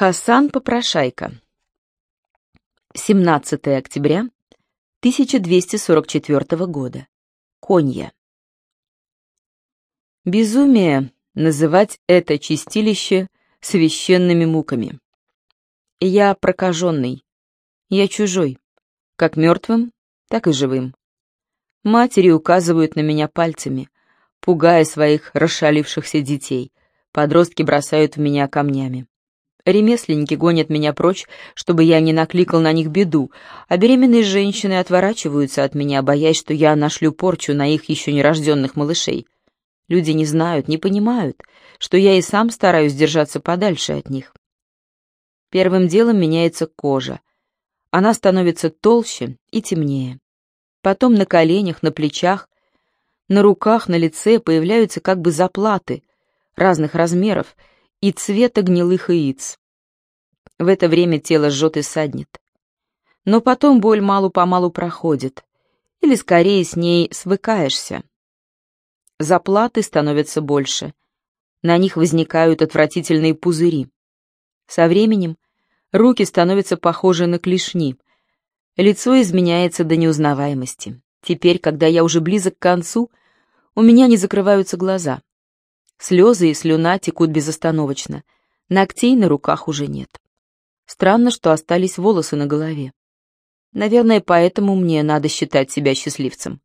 Хасан Попрошайка. 17 октября 1244 года. Конья. Безумие называть это чистилище священными муками. Я прокаженный, я чужой, как мертвым, так и живым. Матери указывают на меня пальцами, пугая своих расшалившихся детей. Подростки бросают в меня камнями. Ремесленники гонят меня прочь, чтобы я не накликал на них беду, а беременные женщины отворачиваются от меня, боясь, что я нашлю порчу на их еще нерожденных малышей. Люди не знают, не понимают, что я и сам стараюсь держаться подальше от них. Первым делом меняется кожа. Она становится толще и темнее. Потом на коленях, на плечах, на руках, на лице появляются как бы заплаты разных размеров — и цвета гнилых яиц. В это время тело жжет и саднет. Но потом боль малу-помалу проходит, или скорее с ней свыкаешься. Заплаты становятся больше, на них возникают отвратительные пузыри. Со временем руки становятся похожи на клешни, лицо изменяется до неузнаваемости. Теперь, когда я уже близок к концу, у меня не закрываются глаза. Слезы и слюна текут безостановочно. Ногтей на руках уже нет. Странно, что остались волосы на голове. Наверное, поэтому мне надо считать себя счастливцем.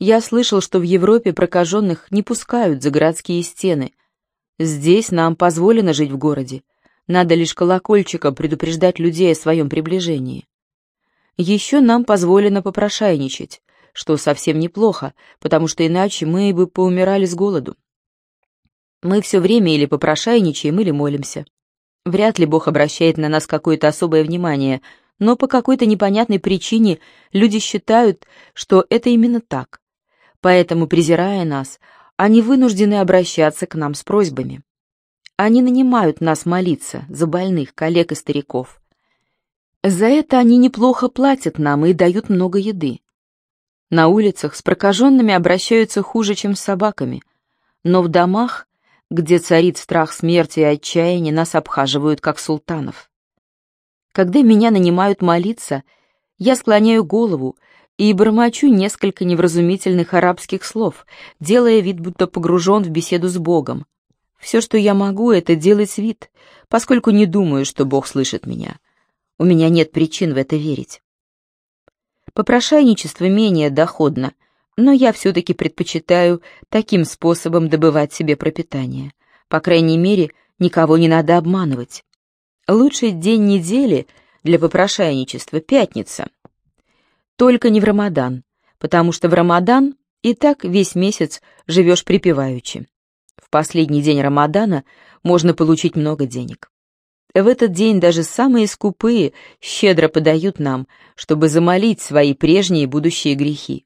Я слышал, что в Европе прокаженных не пускают за городские стены. Здесь нам позволено жить в городе. Надо лишь колокольчиком предупреждать людей о своем приближении. Еще нам позволено попрошайничать, что совсем неплохо, потому что иначе мы бы поумирали с голоду. Мы все время или попрошайничаем, или молимся. Вряд ли Бог обращает на нас какое-то особое внимание, но по какой-то непонятной причине люди считают, что это именно так. Поэтому, презирая нас, они вынуждены обращаться к нам с просьбами. Они нанимают нас молиться за больных, коллег и стариков. За это они неплохо платят нам и дают много еды. На улицах с прокаженными обращаются хуже, чем с собаками, но в домах где царит страх смерти и отчаяния, нас обхаживают как султанов. Когда меня нанимают молиться, я склоняю голову и бормочу несколько невразумительных арабских слов, делая вид, будто погружен в беседу с Богом. Все, что я могу, это делать вид, поскольку не думаю, что Бог слышит меня. У меня нет причин в это верить. Попрошайничество менее доходно — но я все-таки предпочитаю таким способом добывать себе пропитание. По крайней мере, никого не надо обманывать. Лучший день недели для попрошайничества — пятница. Только не в Рамадан, потому что в Рамадан и так весь месяц живешь припеваючи. В последний день Рамадана можно получить много денег. В этот день даже самые скупые щедро подают нам, чтобы замолить свои прежние и будущие грехи.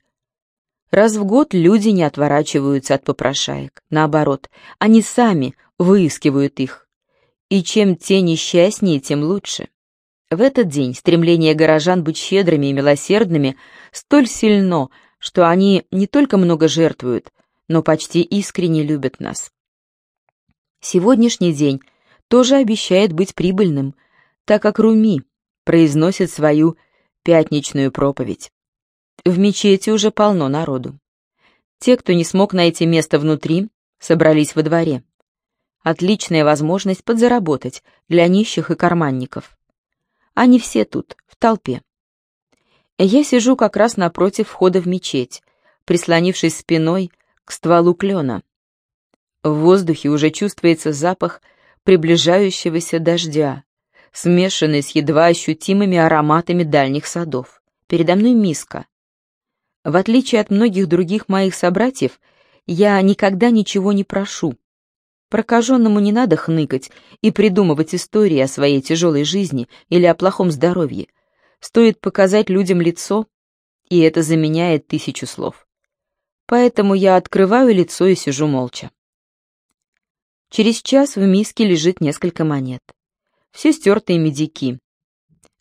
Раз в год люди не отворачиваются от попрошаек. Наоборот, они сами выискивают их. И чем те несчастнее, тем лучше. В этот день стремление горожан быть щедрыми и милосердными столь сильно, что они не только много жертвуют, но почти искренне любят нас. Сегодняшний день тоже обещает быть прибыльным, так как Руми произносит свою пятничную проповедь. В мечети уже полно народу. Те, кто не смог найти место внутри, собрались во дворе. Отличная возможность подзаработать для нищих и карманников. Они все тут, в толпе. Я сижу как раз напротив входа в мечеть, прислонившись спиной к стволу клена. В воздухе уже чувствуется запах приближающегося дождя, смешанный с едва ощутимыми ароматами дальних садов. Передо мной миска, в отличие от многих других моих собратьев, я никогда ничего не прошу. Прокаженному не надо хныкать и придумывать истории о своей тяжелой жизни или о плохом здоровье. Стоит показать людям лицо, и это заменяет тысячу слов. Поэтому я открываю лицо и сижу молча. Через час в миске лежит несколько монет. Все стертые медики.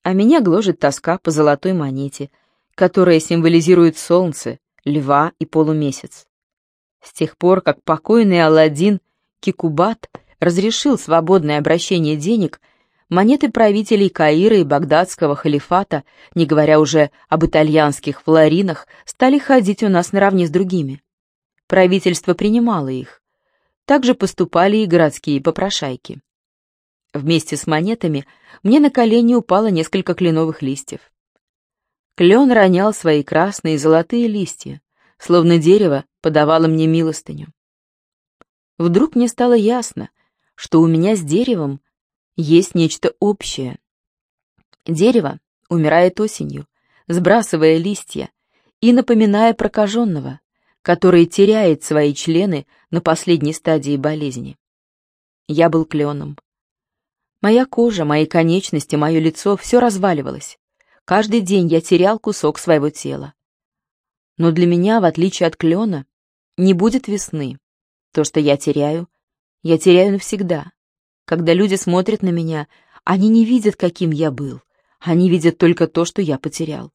А меня гложет тоска по золотой монете — которая символизирует солнце, льва и полумесяц. С тех пор, как покойный Аладдин Кикубат разрешил свободное обращение денег, монеты правителей Каира и Багдадского халифата, не говоря уже об итальянских флоринах, стали ходить у нас наравне с другими. Правительство принимало их. Также поступали и городские попрошайки. Вместе с монетами мне на колени упало несколько кленовых листьев. Клен ронял свои красные и золотые листья, словно дерево подавало мне милостыню. Вдруг мне стало ясно, что у меня с деревом есть нечто общее. Дерево умирает осенью, сбрасывая листья и напоминая прокаженного, который теряет свои члены на последней стадии болезни. Я был кленом. Моя кожа, мои конечности, мое лицо — все разваливалось. Каждый день я терял кусок своего тела. Но для меня, в отличие от клена, не будет весны. То, что я теряю, я теряю навсегда. Когда люди смотрят на меня, они не видят, каким я был. Они видят только то, что я потерял.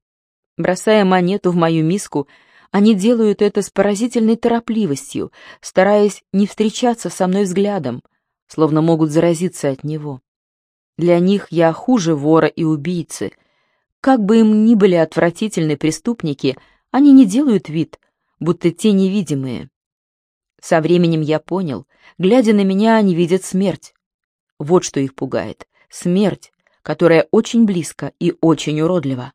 Бросая монету в мою миску, они делают это с поразительной торопливостью, стараясь не встречаться со мной взглядом, словно могут заразиться от него. Для них я хуже вора и убийцы. Как бы им ни были отвратительны преступники, они не делают вид, будто те невидимые. Со временем я понял, глядя на меня, они видят смерть. Вот что их пугает. Смерть, которая очень близко и очень уродлива.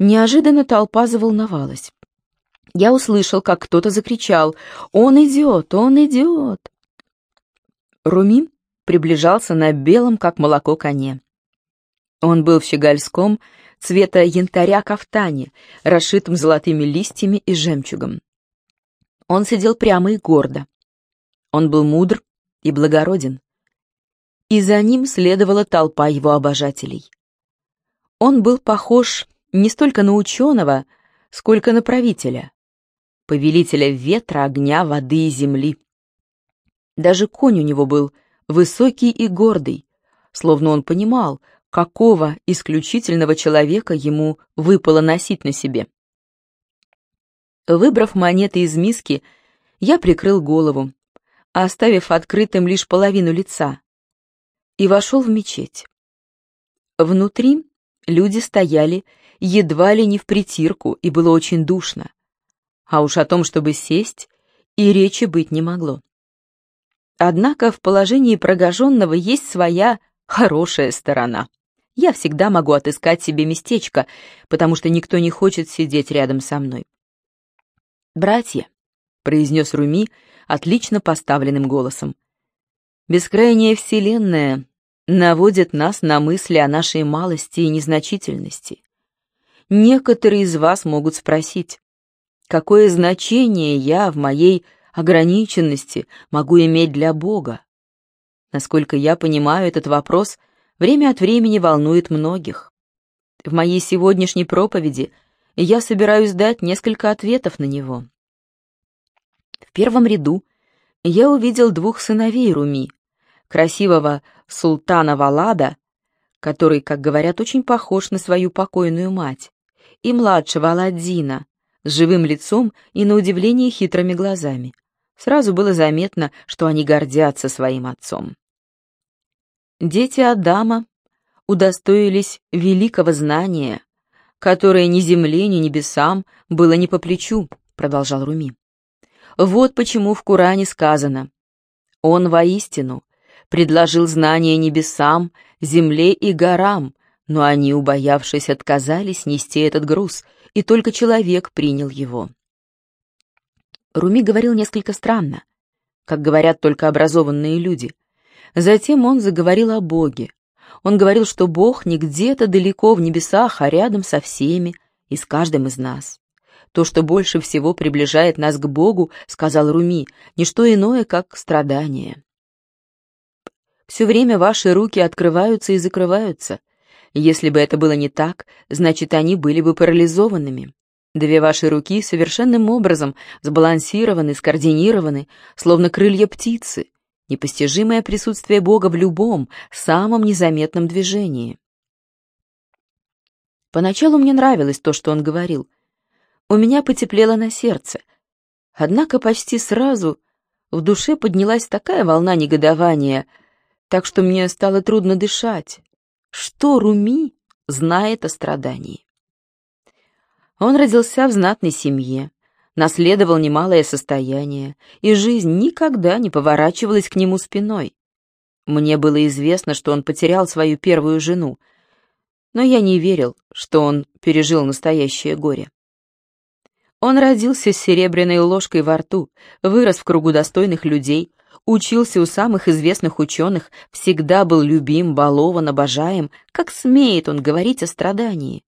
Неожиданно толпа заволновалась. Я услышал, как кто-то закричал «Он идет! Он идет!» Руми приближался на белом, как молоко, коне. Он был в щегольском, цвета янтаря кафтане, расшитым золотыми листьями и жемчугом. Он сидел прямо и гордо. Он был мудр и благороден. И за ним следовала толпа его обожателей. Он был похож не столько на ученого, сколько на правителя, повелителя ветра, огня, воды и земли. Даже конь у него был высокий и гордый, словно он понимал, какого исключительного человека ему выпало носить на себе. Выбрав монеты из миски, я прикрыл голову, оставив открытым лишь половину лица, и вошел в мечеть. Внутри люди стояли едва ли не в притирку, и было очень душно. А уж о том, чтобы сесть, и речи быть не могло. Однако в положении прокаженного есть своя хорошая сторона. Я всегда могу отыскать себе местечко, потому что никто не хочет сидеть рядом со мной. «Братья», — произнес Руми отлично поставленным голосом, «бескрайняя вселенная наводит нас на мысли о нашей малости и незначительности. Некоторые из вас могут спросить, какое значение я в моей ограниченности могу иметь для Бога? Насколько я понимаю, этот вопрос время от времени волнует многих. В моей сегодняшней проповеди я собираюсь дать несколько ответов на него. В первом ряду я увидел двух сыновей Руми, красивого султана Валада, который, как говорят, очень похож на свою покойную мать, и младшего Аладдина, с живым лицом и, на удивление, хитрыми глазами. Сразу было заметно, что они гордятся своим отцом. Дети Адама удостоились великого знания, которое ни земле, ни небесам было не по плечу, продолжал Руми. Вот почему в Коране сказано «Он воистину предложил знания небесам, земле и горам, но они, убоявшись, отказались нести этот груз, и только человек принял его». Руми говорил несколько странно, как говорят только образованные люди. Затем он заговорил о Боге. Он говорил, что Бог не где-то далеко в небесах, а рядом со всеми и с каждым из нас. То, что больше всего приближает нас к Богу, сказал Руми, не что иное, как страдание. Все время ваши руки открываются и закрываются. Если бы это было не так, значит, они были бы парализованными. Две ваши руки совершенным образом сбалансированы, скоординированы, словно крылья птицы, непостижимое присутствие Бога в любом, самом незаметном движении. Поначалу мне нравилось то, что он говорил. У меня потеплело на сердце. Однако почти сразу В душе поднялась такая волна негодования, так что мне стало трудно дышать. Что Руми знает о страдании? Он родился в знатной семье, наследовал немалое состояние, и жизнь никогда не поворачивалась к нему спиной. Мне было известно, что он потерял свою первую жену, но я не верил, что он пережил настоящее горе. Он родился с серебряной ложкой во рту, вырос в кругу достойных людей, учился у самых известных ученых, всегда был любим, балован, обожаем. Как смеет он говорить о страдании?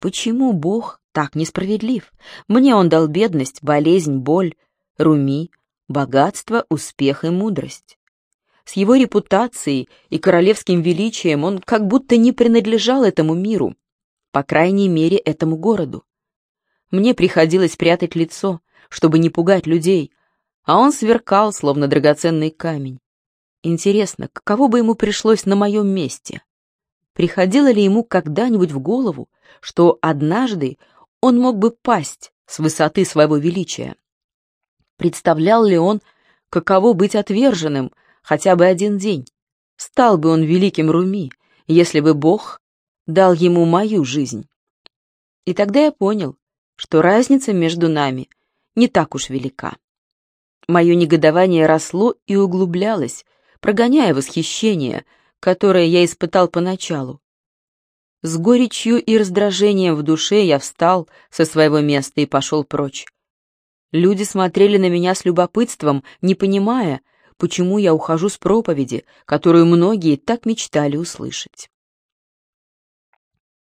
Почему Бог так несправедлив? Мне он дал бедность, болезнь, боль, руми, богатство, успех и мудрость. С его репутацией и королевским величием он как будто не принадлежал этому миру, по крайней мере, этому городу. Мне приходилось прятать лицо, чтобы не пугать людей, а он сверкал, словно драгоценный камень. Интересно, каково бы ему пришлось на моем месте? Приходило ли ему когда-нибудь в голову, что однажды он мог бы пасть с высоты своего величия? Представлял ли он, каково быть отверженным, хотя бы один день. Стал бы он великим Руми, если бы Бог дал ему мою жизнь. И тогда я понял, что разница между нами не так уж велика. Мое негодование росло и углублялось, прогоняя восхищение, которое я испытал поначалу. С горечью и раздражением в душе я встал со своего места и пошел прочь. Люди смотрели на меня с любопытством, не понимая, почему я ухожу с проповеди, которую многие так мечтали услышать.